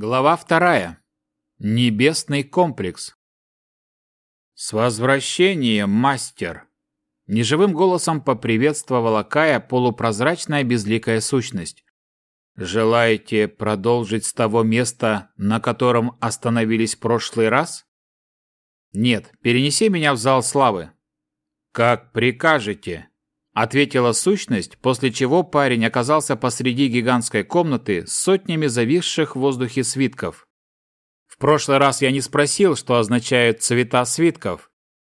Глава вторая. Небесный комплекс. «С возвращением, мастер!» Неживым голосом поприветствовала Кая полупрозрачная безликая сущность. «Желаете продолжить с того места, на котором остановились прошлый раз?» «Нет, перенеси меня в зал славы». «Как прикажете», ответила сущность, после чего парень оказался посреди гигантской комнаты с сотнями зависших в воздухе свитков. В прошлый раз я не спросил, что означают цвета свитков.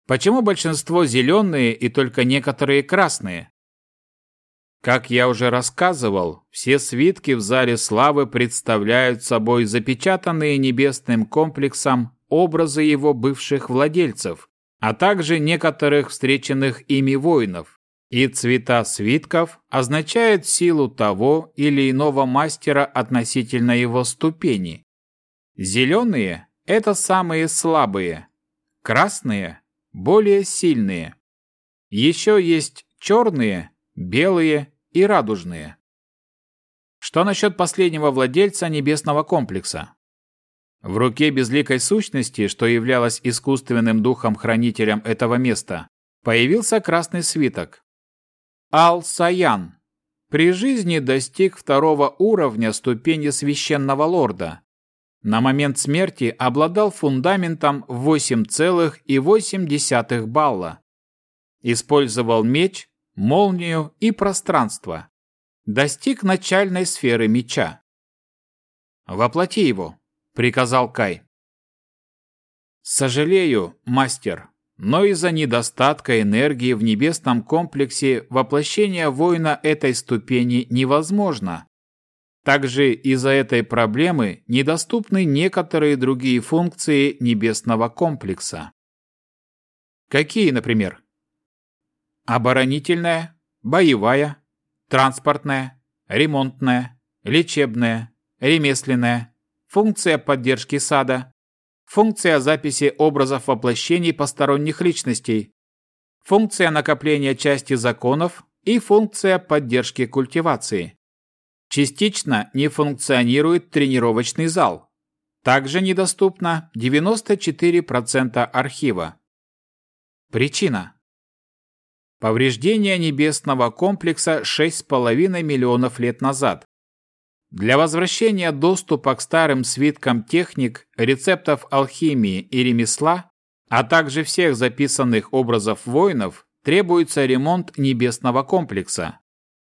Почему большинство зеленые и только некоторые красные? Как я уже рассказывал, все свитки в зале славы представляют собой запечатанные небесным комплексом образы его бывших владельцев, а также некоторых встреченных ими воинов. И цвета свитков означают силу того или иного мастера относительно его ступени. Зеленые – это самые слабые, красные – более сильные. Еще есть черные, белые и радужные. Что насчет последнего владельца небесного комплекса? В руке безликой сущности, что являлась искусственным духом-хранителем этого места, появился красный свиток. Ал-Саян. При жизни достиг второго уровня ступени священного лорда. На момент смерти обладал фундаментом 8,8 балла. Использовал меч, молнию и пространство. Достиг начальной сферы меча. «Воплоти его», — приказал Кай. «Сожалею, мастер, но из-за недостатка энергии в небесном комплексе воплощение воина этой ступени невозможно. Также из-за этой проблемы недоступны некоторые другие функции небесного комплекса. Какие, например? Оборонительная, боевая, транспортная, ремонтная, лечебная, ремесленная, функция поддержки сада, функция записи образов воплощений посторонних личностей, функция накопления части законов и функция поддержки культивации. Частично не функционирует тренировочный зал. Также недоступно 94% архива. Причина. Повреждение небесного комплекса 6,5 миллионов лет назад. Для возвращения доступа к старым свиткам техник, рецептов алхимии и ремесла, а также всех записанных образов воинов, требуется ремонт небесного комплекса.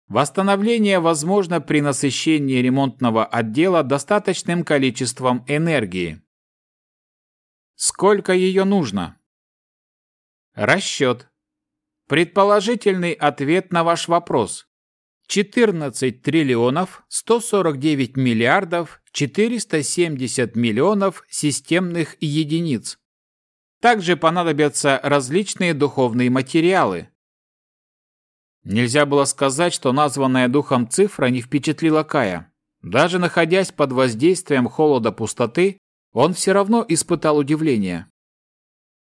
Восстановление возможно при насыщении ремонтного отдела достаточным количеством энергии. Сколько ее нужно? Расчет. Предположительный ответ на ваш вопрос. 14 триллионов 149 миллиардов 470 миллионов системных единиц. Также понадобятся различные духовные материалы. Нельзя было сказать, что названная духом цифра не впечатлила Кая. Даже находясь под воздействием холода пустоты, он все равно испытал удивление.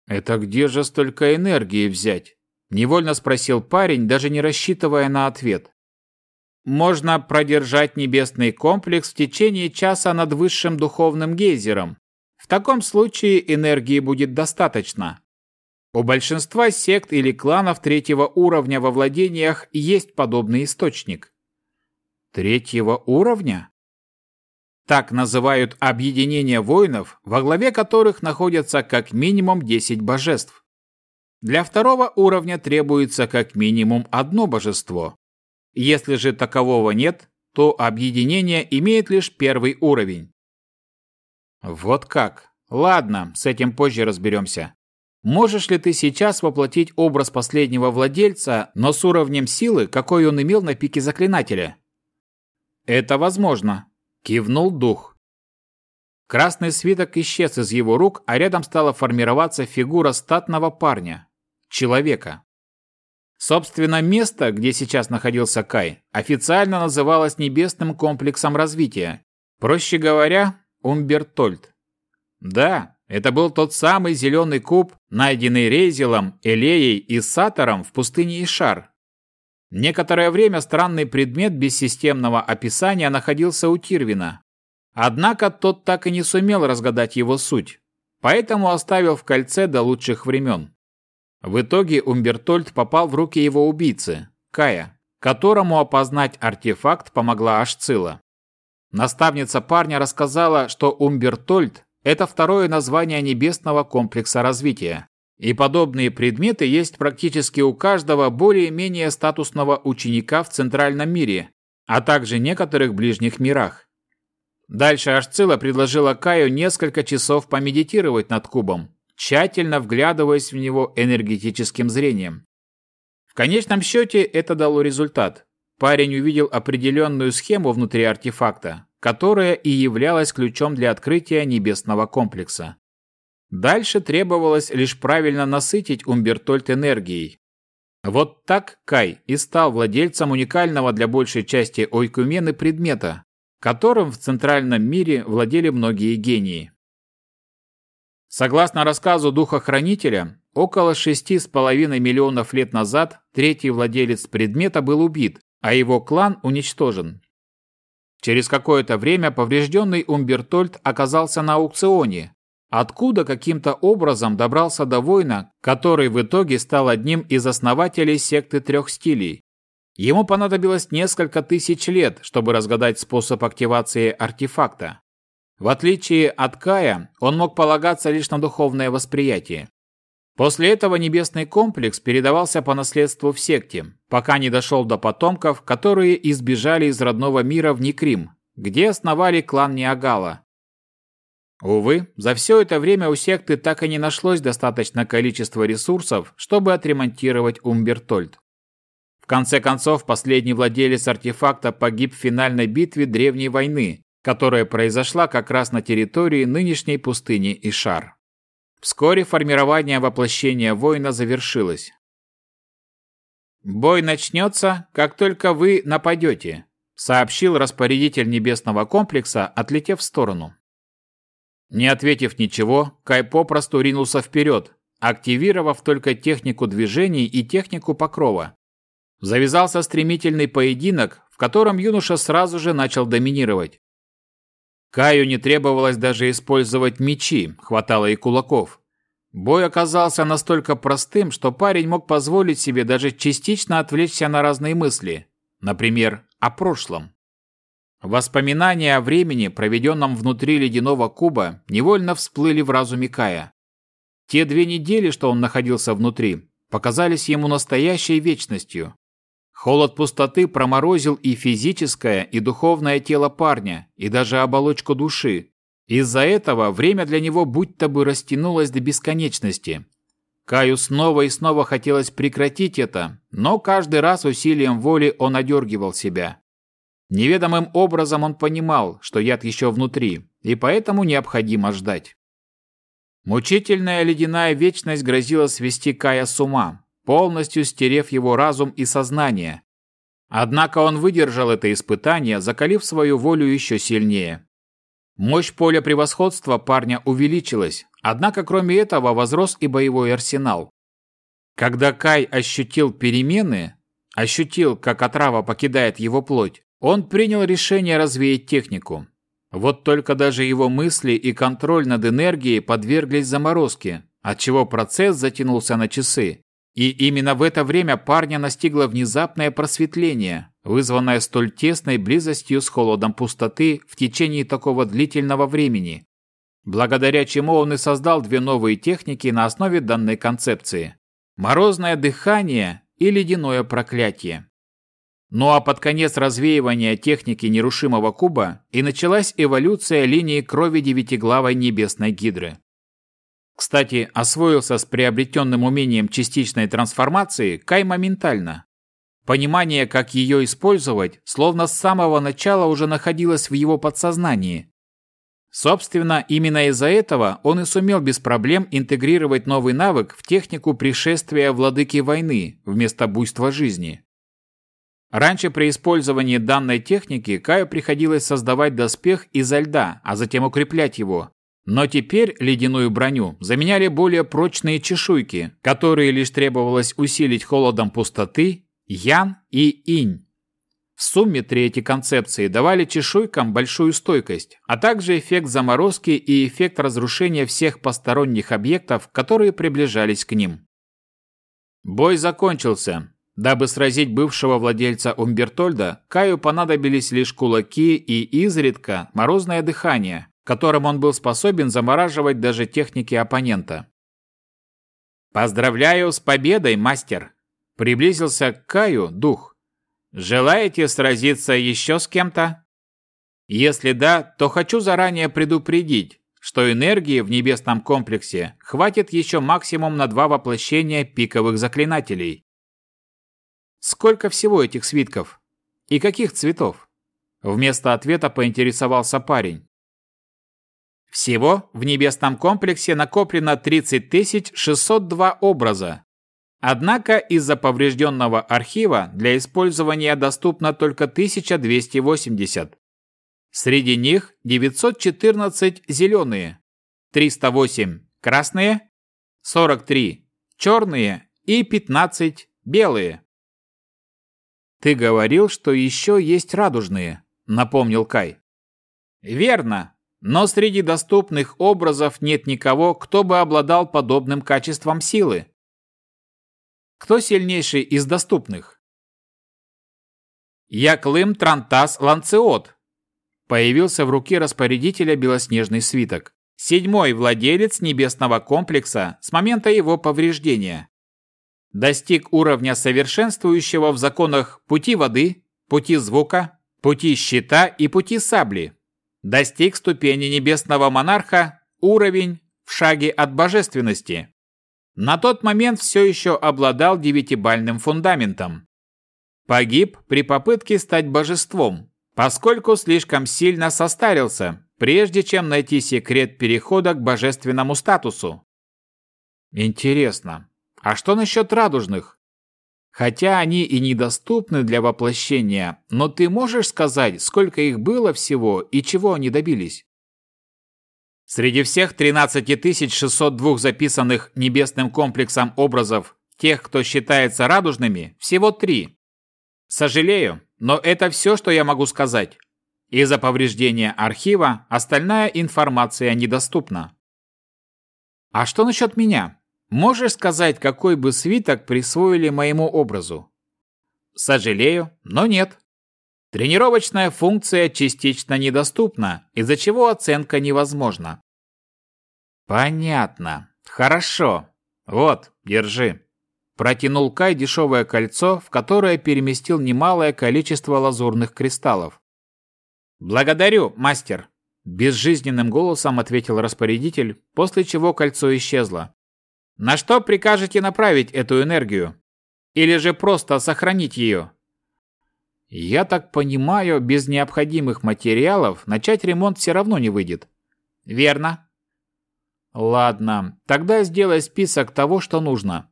«Это где же столько энергии взять?» – невольно спросил парень, даже не рассчитывая на ответ можно продержать небесный комплекс в течение часа над высшим духовным гейзером. В таком случае энергии будет достаточно. У большинства сект или кланов третьего уровня во владениях есть подобный источник. Третьего уровня? Так называют объединение воинов, во главе которых находятся как минимум 10 божеств. Для второго уровня требуется как минимум одно божество. Если же такового нет, то объединение имеет лишь первый уровень. Вот как. Ладно, с этим позже разберемся. Можешь ли ты сейчас воплотить образ последнего владельца, но с уровнем силы, какой он имел на пике заклинателя? Это возможно, кивнул дух. Красный свиток исчез из его рук, а рядом стала формироваться фигура статного парня, человека. Собственно, место, где сейчас находился Кай, официально называлось Небесным комплексом развития. Проще говоря, Умбертольд. Да, это был тот самый зеленый куб, найденный Рейзелом, Элеей и Сатором в пустыне Ишар. Некоторое время странный предмет без системного описания находился у Тирвина. Однако тот так и не сумел разгадать его суть, поэтому оставил в кольце до лучших времен. В итоге Умбертольд попал в руки его убийцы, Кая, которому опознать артефакт помогла Ашцила. Наставница парня рассказала, что Умбертольд – это второе название небесного комплекса развития, и подобные предметы есть практически у каждого более-менее статусного ученика в Центральном мире, а также некоторых ближних мирах. Дальше Ашцила предложила Каю несколько часов помедитировать над кубом, тщательно вглядываясь в него энергетическим зрением. В конечном счете это дало результат. Парень увидел определенную схему внутри артефакта, которая и являлась ключом для открытия небесного комплекса. Дальше требовалось лишь правильно насытить Умбертольд энергией. Вот так Кай и стал владельцем уникального для большей части ойкумены предмета, которым в центральном мире владели многие гении. Согласно рассказу Духа-Хранителя, около шести с половиной миллионов лет назад третий владелец предмета был убит, а его клан уничтожен. Через какое-то время поврежденный Умбертольд оказался на аукционе, откуда каким-то образом добрался до воина, который в итоге стал одним из основателей секты трех стилей. Ему понадобилось несколько тысяч лет, чтобы разгадать способ активации артефакта. В отличие от Кая, он мог полагаться лишь на духовное восприятие. После этого небесный комплекс передавался по наследству в секте, пока не дошел до потомков, которые избежали из родного мира в Никрим, где основали клан Ниагала. Увы, за все это время у секты так и не нашлось достаточно количества ресурсов, чтобы отремонтировать Умбертольд. В конце концов, последний владелец артефакта погиб в финальной битве Древней войны, которая произошла как раз на территории нынешней пустыни Ишар. Вскоре формирование воплощения воина завершилось. «Бой начнется, как только вы нападете», сообщил распорядитель небесного комплекса, отлетев в сторону. Не ответив ничего, Кай попросту ринулся вперед, активировав только технику движений и технику покрова. Завязался стремительный поединок, в котором юноша сразу же начал доминировать. Каю не требовалось даже использовать мечи, хватало и кулаков. Бой оказался настолько простым, что парень мог позволить себе даже частично отвлечься на разные мысли, например, о прошлом. Воспоминания о времени, проведенном внутри ледяного куба, невольно всплыли в разуме Кая. Те две недели, что он находился внутри, показались ему настоящей вечностью. Холод пустоты проморозил и физическое, и духовное тело парня, и даже оболочку души. Из-за этого время для него будто бы растянулось до бесконечности. Каю снова и снова хотелось прекратить это, но каждый раз усилием воли он одергивал себя. Неведомым образом он понимал, что яд еще внутри, и поэтому необходимо ждать. Мучительная ледяная вечность грозила свести Кая с ума, полностью стерев его разум и сознание. Однако он выдержал это испытание, закалив свою волю еще сильнее. Мощь поля превосходства парня увеличилась, однако кроме этого возрос и боевой арсенал. Когда Кай ощутил перемены, ощутил, как отрава покидает его плоть, он принял решение развеять технику. Вот только даже его мысли и контроль над энергией подверглись заморозке, отчего процесс затянулся на часы. И именно в это время парня настигло внезапное просветление, вызванное столь тесной близостью с холодом пустоты в течение такого длительного времени, благодаря чему он и создал две новые техники на основе данной концепции – морозное дыхание и ледяное проклятие. Ну а под конец развеивания техники нерушимого куба и началась эволюция линии крови девятиглавой небесной гидры. Кстати, освоился с приобретенным умением частичной трансформации Кай моментально. Понимание, как ее использовать, словно с самого начала уже находилось в его подсознании. Собственно, именно из-за этого он и сумел без проблем интегрировать новый навык в технику пришествия владыки войны вместо буйства жизни. Раньше при использовании данной техники Каю приходилось создавать доспех изо льда, а затем укреплять его, но теперь ледяную броню заменяли более прочные чешуйки, которые лишь требовалось усилить холодом пустоты, ян и инь. В сумме три эти концепции давали чешуйкам большую стойкость, а также эффект заморозки и эффект разрушения всех посторонних объектов, которые приближались к ним. Бой закончился. Дабы сразить бывшего владельца Умбертольда, Каю понадобились лишь кулаки и изредка морозное дыхание, которым он был способен замораживать даже техники оппонента. «Поздравляю с победой, мастер!» Приблизился к Каю дух. Желаете сразиться еще с кем-то? Если да, то хочу заранее предупредить, что энергии в небесном комплексе хватит еще максимум на два воплощения пиковых заклинателей. Сколько всего этих свитков? И каких цветов? Вместо ответа поинтересовался парень. Всего в небесном комплексе накоплено 30 602 образа, Однако из-за поврежденного архива для использования доступно только 1280. Среди них 914 зеленые, 308 красные, 43 черные и 15 белые. «Ты говорил, что еще есть радужные», — напомнил Кай. «Верно, но среди доступных образов нет никого, кто бы обладал подобным качеством силы. Кто сильнейший из доступных? Яклым Трантас Ланцеот. Появился в руке распорядителя белоснежный свиток. Седьмой владелец небесного комплекса с момента его повреждения. Достиг уровня совершенствующего в законах пути воды, пути звука, пути щита и пути сабли. Достиг ступени небесного монарха, уровень в шаге от божественности. На тот момент все еще обладал девятибальным фундаментом. Погиб при попытке стать божеством, поскольку слишком сильно состарился, прежде чем найти секрет перехода к божественному статусу. Интересно, а что насчет радужных? Хотя они и недоступны для воплощения, но ты можешь сказать, сколько их было всего и чего они добились? Среди всех 13602 записанных небесным комплексом образов тех, кто считается радужными, всего три. Сожалею, но это все, что я могу сказать. Из-за повреждения архива остальная информация недоступна. А что насчет меня? Можешь сказать, какой бы свиток присвоили моему образу? Сожалею, но нет. Тренировочная функция частично недоступна, из-за чего оценка невозможна. Понятно. Хорошо. Вот, держи. Протянул Кай дешевое кольцо, в которое переместил немалое количество лазурных кристаллов. «Благодарю, мастер!» Безжизненным голосом ответил распорядитель, после чего кольцо исчезло. «На что прикажете направить эту энергию? Или же просто сохранить ее?» Я так понимаю, без необходимых материалов начать ремонт все равно не выйдет. Верно. Ладно, тогда сделай список того, что нужно.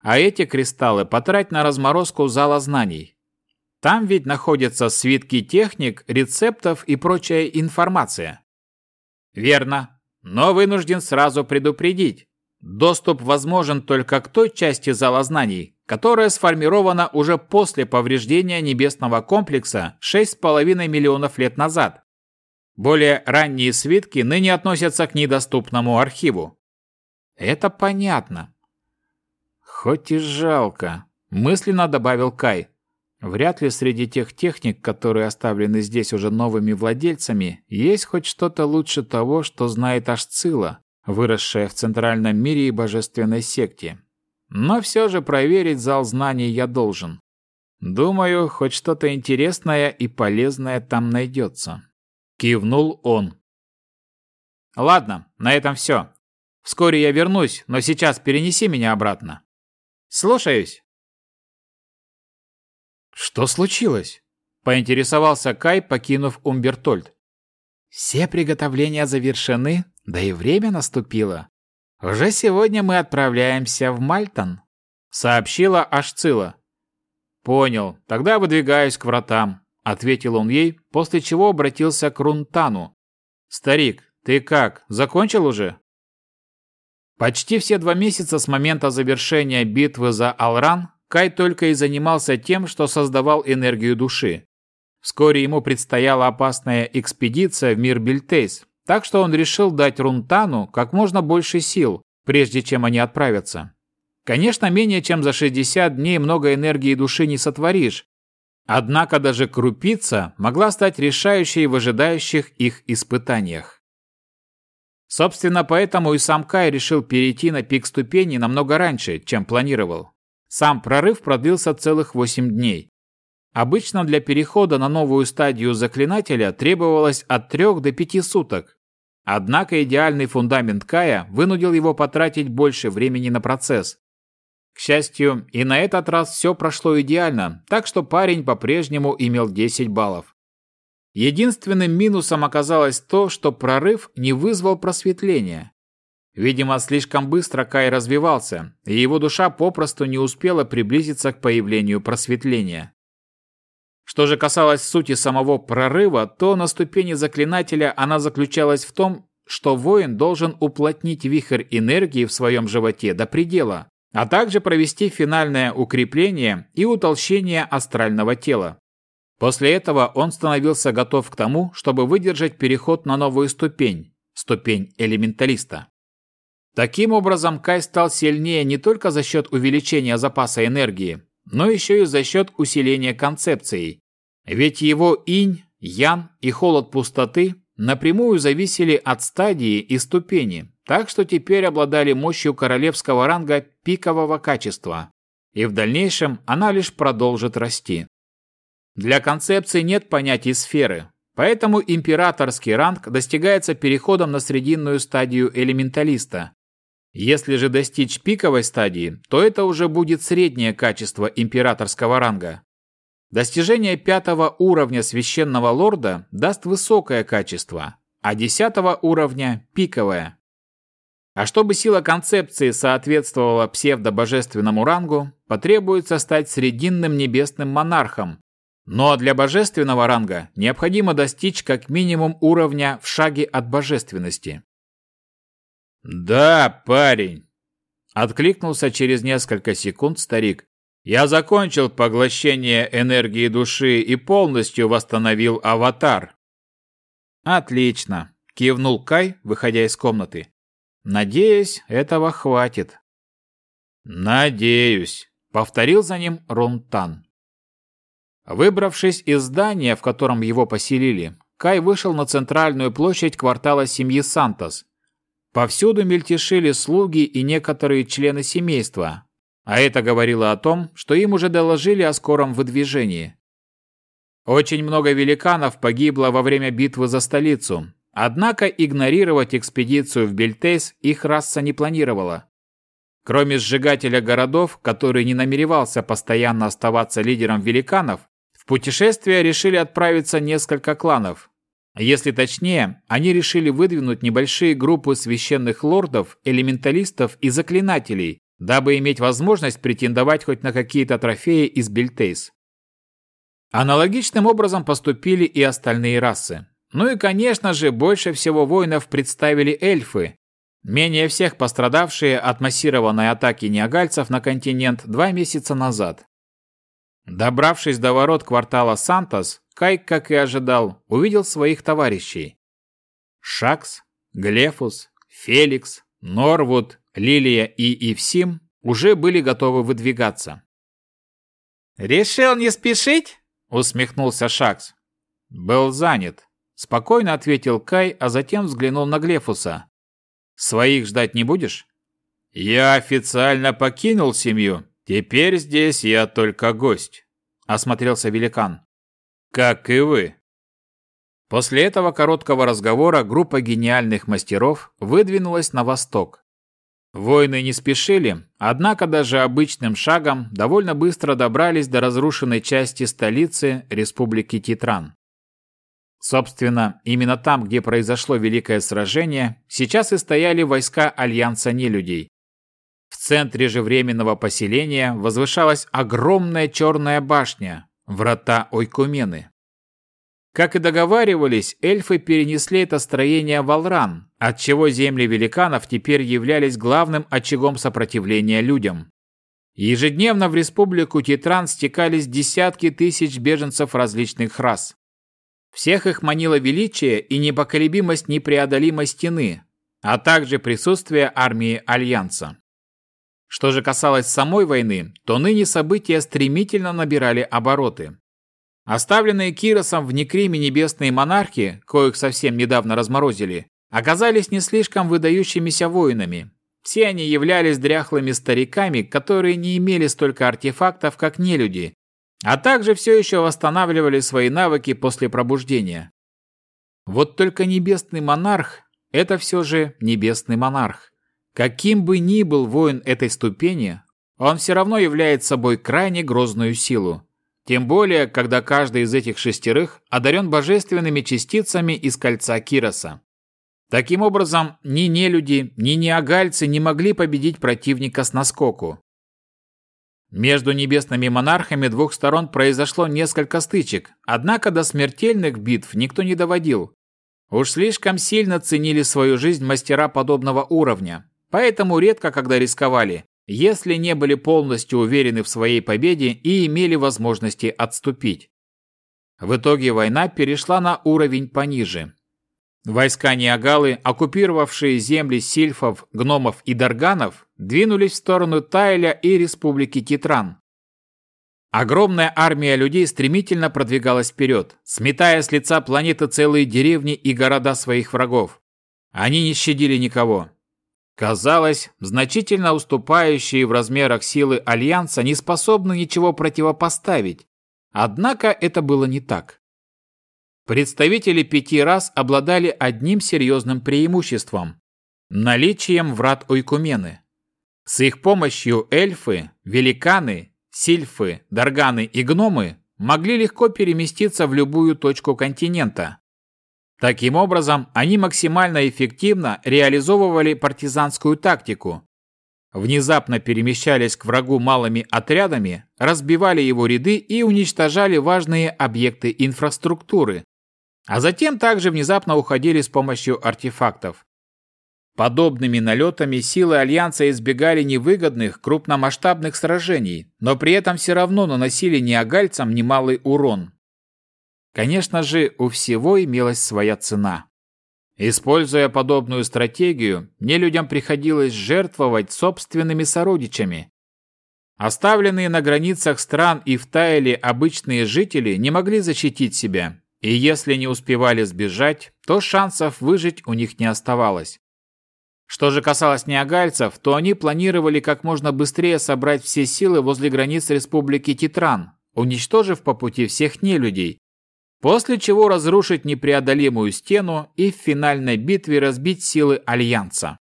А эти кристаллы потрать на разморозку зала знаний. Там ведь находятся свитки техник, рецептов и прочая информация. Верно, но вынужден сразу предупредить. Доступ возможен только к той части зала знаний, которая сформирована уже после повреждения небесного комплекса 6,5 миллионов лет назад. Более ранние свитки ныне относятся к недоступному архиву. Это понятно. Хоть и жалко, мысленно добавил Кай. Вряд ли среди тех техник, которые оставлены здесь уже новыми владельцами, есть хоть что-то лучше того, что знает Ашцила, выросшая в центральном мире и божественной секте. Но все же проверить зал знаний я должен. Думаю, хоть что-то интересное и полезное там найдется. Кивнул он. Ладно, на этом все. Вскоре я вернусь, но сейчас перенеси меня обратно. Слушаюсь. Что случилось? Поинтересовался Кай, покинув Умбертольд. Все приготовления завершены, да и время наступило. «Уже сегодня мы отправляемся в Мальтон», — сообщила Ашцила. «Понял, тогда выдвигаюсь к вратам», — ответил он ей, после чего обратился к Рунтану. «Старик, ты как, закончил уже?» Почти все два месяца с момента завершения битвы за Алран Кай только и занимался тем, что создавал энергию души. Вскоре ему предстояла опасная экспедиция в мир Бельтейс, так что он решил дать Рунтану как можно больше сил, прежде чем они отправятся. Конечно, менее чем за 60 дней много энергии души не сотворишь, однако даже крупица могла стать решающей в ожидающих их испытаниях. Собственно, поэтому и сам Кай решил перейти на пик ступени намного раньше, чем планировал. Сам прорыв продлился целых 8 дней. Обычно для перехода на новую стадию заклинателя требовалось от 3 до 5 суток. Однако идеальный фундамент Кая вынудил его потратить больше времени на процесс. К счастью, и на этот раз все прошло идеально, так что парень по-прежнему имел 10 баллов. Единственным минусом оказалось то, что прорыв не вызвал просветления. Видимо, слишком быстро Кай развивался, и его душа попросту не успела приблизиться к появлению просветления. Что же касалось сути самого прорыва, то на ступени заклинателя она заключалась в том, что воин должен уплотнить вихрь энергии в своем животе до предела, а также провести финальное укрепление и утолщение астрального тела. После этого он становился готов к тому, чтобы выдержать переход на новую ступень, ступень элементалиста. Таким образом, Кай стал сильнее не только за счет увеличения запаса энергии, но еще и за счет усиления концепции. Ведь его инь, ян и холод пустоты напрямую зависели от стадии и ступени, так что теперь обладали мощью королевского ранга пикового качества, и в дальнейшем она лишь продолжит расти. Для концепции нет понятия сферы, поэтому императорский ранг достигается переходом на срединную стадию элементалиста, если же достичь пиковой стадии, то это уже будет среднее качество императорского ранга. Достижение пятого уровня священного лорда даст высокое качество, а десятого уровня – пиковое. А чтобы сила концепции соответствовала псевдобожественному рангу, потребуется стать срединным небесным монархом. Но для божественного ранга необходимо достичь как минимум уровня в шаге от божественности. «Да, парень!» Откликнулся через несколько секунд старик. «Я закончил поглощение энергии души и полностью восстановил аватар». «Отлично!» – кивнул Кай, выходя из комнаты. «Надеюсь, этого хватит». «Надеюсь», – повторил за ним Рунтан. Выбравшись из здания, в котором его поселили, Кай вышел на центральную площадь квартала семьи Сантос, Повсюду мельтешили слуги и некоторые члены семейства, а это говорило о том, что им уже доложили о скором выдвижении. Очень много великанов погибло во время битвы за столицу, однако игнорировать экспедицию в Бельтейс их раса не планировала. Кроме сжигателя городов, который не намеревался постоянно оставаться лидером великанов, в путешествие решили отправиться несколько кланов, если точнее, они решили выдвинуть небольшие группы священных лордов, элементалистов и заклинателей, дабы иметь возможность претендовать хоть на какие-то трофеи из Бельтейс. Аналогичным образом поступили и остальные расы. Ну и, конечно же, больше всего воинов представили эльфы, менее всех пострадавшие от массированной атаки неагальцев на континент два месяца назад. Добравшись до ворот квартала Сантос, Кай, как и ожидал, увидел своих товарищей. Шакс, Глефус, Феликс, Норвуд, Лилия и Ивсим уже были готовы выдвигаться. «Решил не спешить?» – усмехнулся Шакс. «Был занят», – спокойно ответил Кай, а затем взглянул на Глефуса. «Своих ждать не будешь?» «Я официально покинул семью. Теперь здесь я только гость», – осмотрелся великан как и вы. После этого короткого разговора группа гениальных мастеров выдвинулась на восток. Воины не спешили, однако даже обычным шагом довольно быстро добрались до разрушенной части столицы Республики Титран. Собственно, именно там, где произошло Великое сражение, сейчас и стояли войска Альянса Нелюдей. В центре же временного поселения возвышалась огромная черная башня, Врата Ойкумены. Как и договаривались, эльфы перенесли это строение в Алран, отчего земли великанов теперь являлись главным очагом сопротивления людям. Ежедневно в республику Титран стекались десятки тысяч беженцев различных рас. Всех их манило величие и непоколебимость непреодолимой стены, а также присутствие армии Альянса. Что же касалось самой войны, то ныне события стремительно набирали обороты. Оставленные Киросом в Некриме небесные монархи, коих совсем недавно разморозили, оказались не слишком выдающимися воинами. Все они являлись дряхлыми стариками, которые не имели столько артефактов, как нелюди, а также все еще восстанавливали свои навыки после пробуждения. Вот только небесный монарх – это все же небесный монарх. Каким бы ни был воин этой ступени, он все равно является собой крайне грозную силу. Тем более, когда каждый из этих шестерых одарен божественными частицами из кольца Кироса. Таким образом, ни нелюди, ни неагальцы не могли победить противника с наскоку. Между небесными монархами двух сторон произошло несколько стычек, однако до смертельных битв никто не доводил. Уж слишком сильно ценили свою жизнь мастера подобного уровня, поэтому редко когда рисковали, если не были полностью уверены в своей победе и имели возможности отступить. В итоге война перешла на уровень пониже. Войска Ниагалы, оккупировавшие земли сильфов, гномов и дарганов, двинулись в сторону Тайля и республики Китран. Огромная армия людей стремительно продвигалась вперед, сметая с лица планеты целые деревни и города своих врагов. Они не щадили никого. Казалось, значительно уступающие в размерах силы Альянса не способны ничего противопоставить. Однако это было не так. Представители пяти рас обладали одним серьезным преимуществом – наличием врат Ойкумены. С их помощью эльфы, великаны, сильфы, дарганы и гномы могли легко переместиться в любую точку континента. Таким образом, они максимально эффективно реализовывали партизанскую тактику. Внезапно перемещались к врагу малыми отрядами, разбивали его ряды и уничтожали важные объекты инфраструктуры. А затем также внезапно уходили с помощью артефактов. Подобными налетами силы Альянса избегали невыгодных крупномасштабных сражений, но при этом все равно наносили неагальцам немалый урон. Конечно же, у всего имелась своя цена. Используя подобную стратегию, мне людям приходилось жертвовать собственными сородичами. Оставленные на границах стран и в Тайле обычные жители не могли защитить себя, и если не успевали сбежать, то шансов выжить у них не оставалось. Что же касалось неагальцев, то они планировали как можно быстрее собрать все силы возле границ Республики Титран, уничтожив по пути всех нелюдей, после чего разрушить непреодолимую стену и в финальной битве разбить силы Альянса.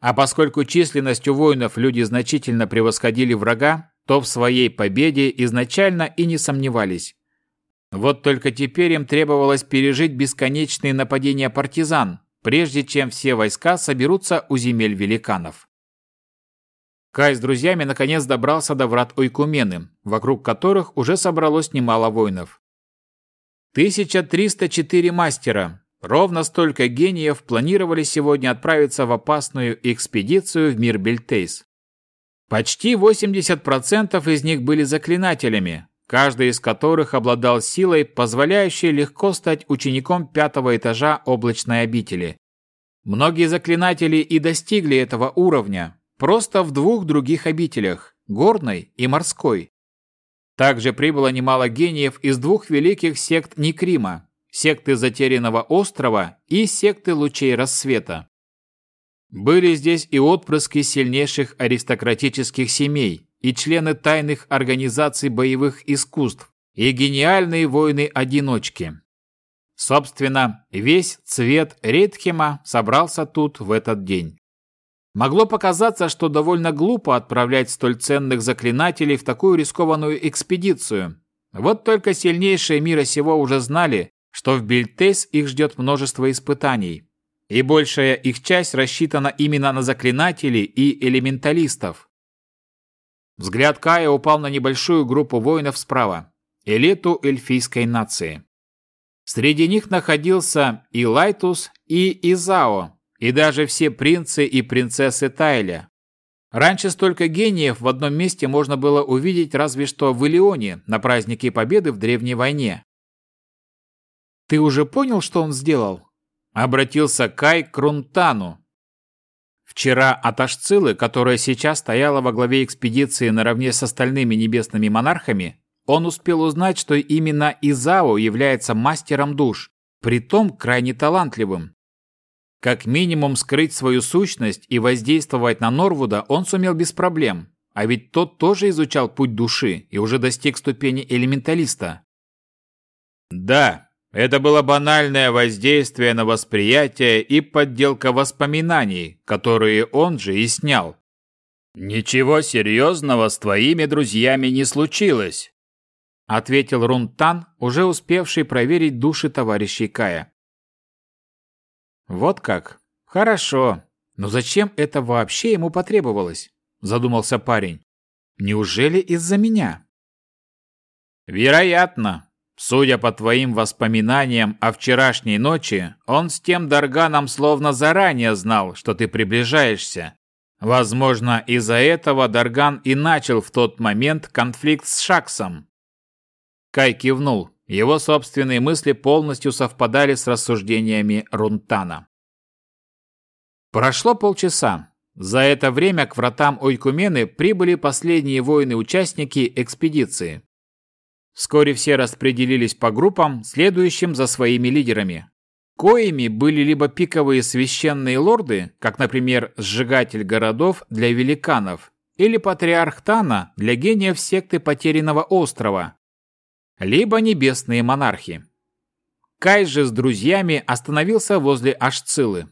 А поскольку численностью воинов люди значительно превосходили врага, то в своей победе изначально и не сомневались. Вот только теперь им требовалось пережить бесконечные нападения партизан, прежде чем все войска соберутся у земель великанов. Кай с друзьями наконец добрался до врат Ойкумены, вокруг которых уже собралось немало воинов. 1304 мастера, ровно столько гениев планировали сегодня отправиться в опасную экспедицию в мир Бельтейс. Почти 80% из них были заклинателями, каждый из которых обладал силой, позволяющей легко стать учеником пятого этажа облачной обители. Многие заклинатели и достигли этого уровня, просто в двух других обителях – горной и морской. Также прибыло немало гениев из двух великих сект Никрима – секты Затерянного острова и секты Лучей Рассвета. Были здесь и отпрыски сильнейших аристократических семей, и члены тайных организаций боевых искусств, и гениальные воины-одиночки. Собственно, весь цвет Редхема собрался тут в этот день. Могло показаться, что довольно глупо отправлять столь ценных заклинателей в такую рискованную экспедицию. Вот только сильнейшие мира сего уже знали, что в Бильтейс их ждет множество испытаний. И большая их часть рассчитана именно на заклинателей и элементалистов. Взгляд Кая упал на небольшую группу воинов справа, элиту эльфийской нации. Среди них находился и Лайтус, и Изао, и даже все принцы и принцессы Тайля. Раньше столько гениев в одном месте можно было увидеть разве что в Илионе на празднике Победы в Древней войне. «Ты уже понял, что он сделал?» Обратился Кай к Рунтану. Вчера от Ашцилы, которая сейчас стояла во главе экспедиции наравне с остальными небесными монархами, он успел узнать, что именно Изао является мастером душ, притом крайне талантливым. Как минимум скрыть свою сущность и воздействовать на Норвуда он сумел без проблем, а ведь тот тоже изучал путь души и уже достиг ступени элементалиста. Да, это было банальное воздействие на восприятие и подделка воспоминаний, которые он же и снял. Ничего серьезного с твоими друзьями не случилось, ответил Рунтан, уже успевший проверить души товарищей Кая. Вот как. Хорошо. Но зачем это вообще ему потребовалось? Задумался парень. Неужели из-за меня? Вероятно. Судя по твоим воспоминаниям о вчерашней ночи, он с тем Дарганом словно заранее знал, что ты приближаешься. Возможно, из-за этого Дарган и начал в тот момент конфликт с Шаксом. Кай кивнул. Его собственные мысли полностью совпадали с рассуждениями Рунтана. Прошло полчаса. За это время к вратам Ойкумены прибыли последние воины-участники экспедиции. Вскоре все распределились по группам, следующим за своими лидерами. Коими были либо пиковые священные лорды, как, например, сжигатель городов для великанов, или патриарх Тана для гениев секты Потерянного острова, либо небесные монархи. Кай же с друзьями остановился возле Ашцилы.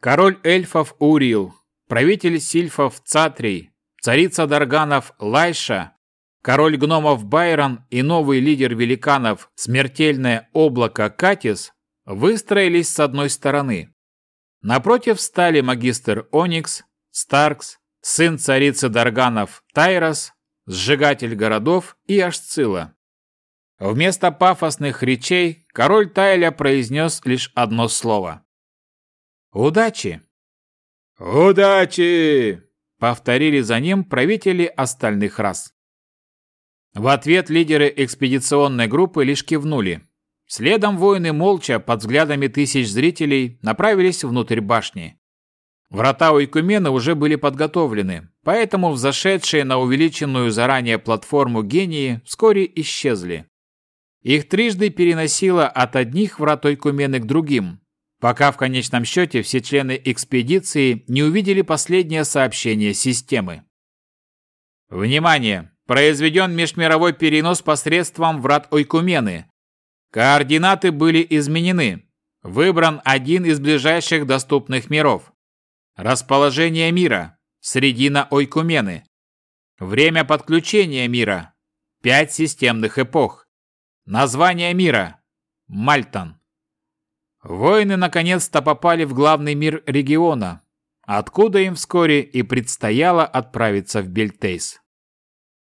Король эльфов Урил, правитель сильфов Цатрий, царица Дарганов Лайша, король гномов Байрон и новый лидер великанов Смертельное облако Катис выстроились с одной стороны. Напротив стали магистр Оникс, Старкс, сын царицы Дарганов Тайрос, сжигатель городов и Ашцила. Вместо пафосных речей король Тайля произнес лишь одно слово. «Удачи!» «Удачи!» — повторили за ним правители остальных рас. В ответ лидеры экспедиционной группы лишь кивнули. Следом воины молча, под взглядами тысяч зрителей, направились внутрь башни. Врата у Икумена уже были подготовлены, поэтому взошедшие на увеличенную заранее платформу гении вскоре исчезли. Их трижды переносило от одних врат Ойкумены к другим, пока в конечном счете все члены экспедиции не увидели последнее сообщение системы. Внимание! Произведен межмировой перенос посредством врат Ойкумены. Координаты были изменены. Выбран один из ближайших доступных миров. Расположение мира. Средина Ойкумены. Время подключения мира. Пять системных эпох. Название мира. Мальтон. Воины наконец-то попали в главный мир региона, откуда им вскоре и предстояло отправиться в Бельтейс.